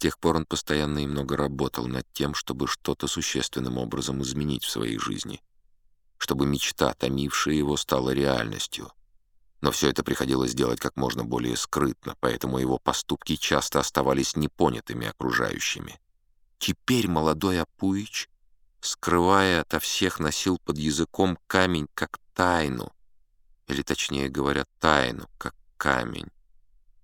тех пор он постоянно и много работал над тем, чтобы что-то существенным образом изменить в своей жизни, чтобы мечта, томившая его, стала реальностью. Но все это приходилось делать как можно более скрытно, поэтому его поступки часто оставались непонятыми окружающими. Теперь молодой Апуич, скрывая ото всех, носил под языком камень как тайну, или точнее говоря, тайну как камень.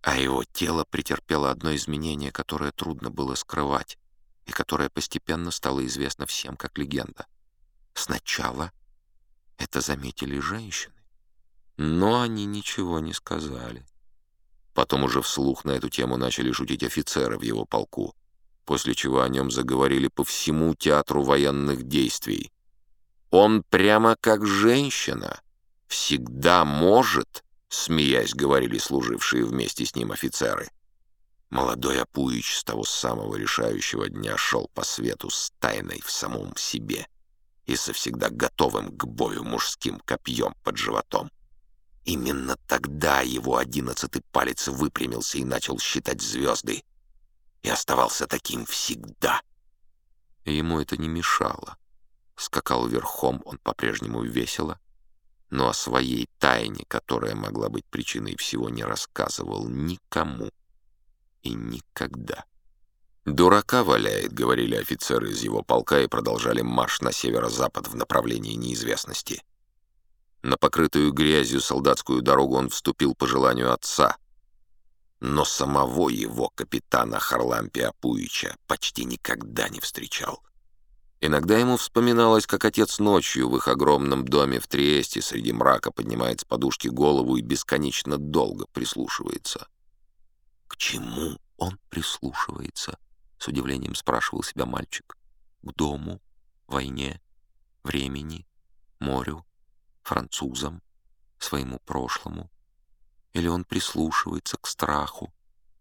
А его тело претерпело одно изменение, которое трудно было скрывать, и которое постепенно стало известно всем как легенда. Сначала это заметили женщины, но они ничего не сказали. Потом уже вслух на эту тему начали шутить офицеры в его полку, после чего о нем заговорили по всему театру военных действий. Он прямо как женщина, всегда может смеясь, говорили служившие вместе с ним офицеры. Молодой Апуич с того самого решающего дня шел по свету с тайной в самом себе и со всегда готовым к бою мужским копьем под животом. Именно тогда его одиннадцатый палец выпрямился и начал считать звезды, и оставался таким всегда. Ему это не мешало. Скакал верхом он по-прежнему весело, но о своей тайне, которая могла быть причиной всего, не рассказывал никому и никогда. «Дурака валяет», — говорили офицеры из его полка и продолжали марш на северо-запад в направлении неизвестности. На покрытую грязью солдатскую дорогу он вступил по желанию отца, но самого его капитана Харлампия Пуича почти никогда не встречал. Иногда ему вспоминалось, как отец ночью в их огромном доме в Триесте среди мрака поднимает с подушки голову и бесконечно долго прислушивается. «К чему он прислушивается?» — с удивлением спрашивал себя мальчик. «К дому, войне, времени, морю, французам, своему прошлому? Или он прислушивается к страху,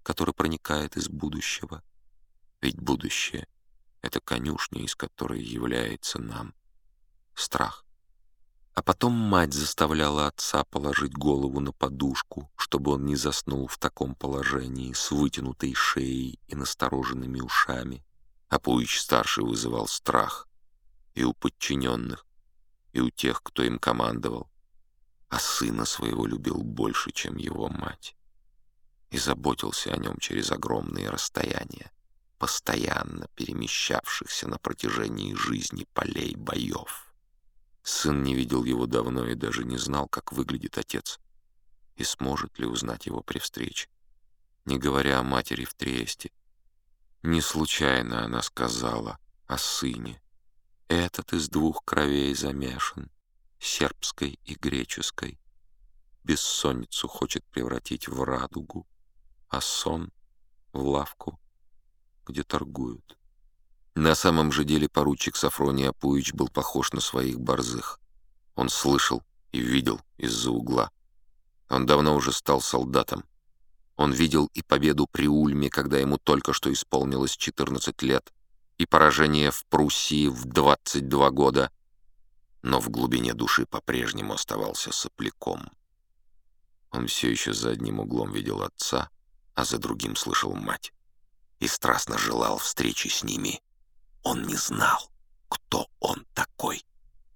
который проникает из будущего? Ведь будущее — это конюшня, из которой является нам страх. А потом мать заставляла отца положить голову на подушку, чтобы он не заснул в таком положении, с вытянутой шеей и настороженными ушами. А Пуич-старший вызывал страх и у подчиненных, и у тех, кто им командовал. А сына своего любил больше, чем его мать, и заботился о нем через огромные расстояния постоянно перемещавшихся на протяжении жизни полей боев. Сын не видел его давно и даже не знал, как выглядит отец, и сможет ли узнать его при встрече, не говоря о матери в Триесте. Не случайно она сказала о сыне. Этот из двух кровей замешан, сербской и греческой. Бессонницу хочет превратить в радугу, а сон — в лавку где торгуют. На самом же деле поручик Сафроний Апуич был похож на своих борзых. Он слышал и видел из-за угла. Он давно уже стал солдатом. Он видел и победу при Ульме, когда ему только что исполнилось 14 лет, и поражение в Пруссии в 22 года, но в глубине души по-прежнему оставался сопляком. Он все еще за одним углом видел отца, а за другим слышал мать и страстно желал встречи с ними. Он не знал, кто он такой.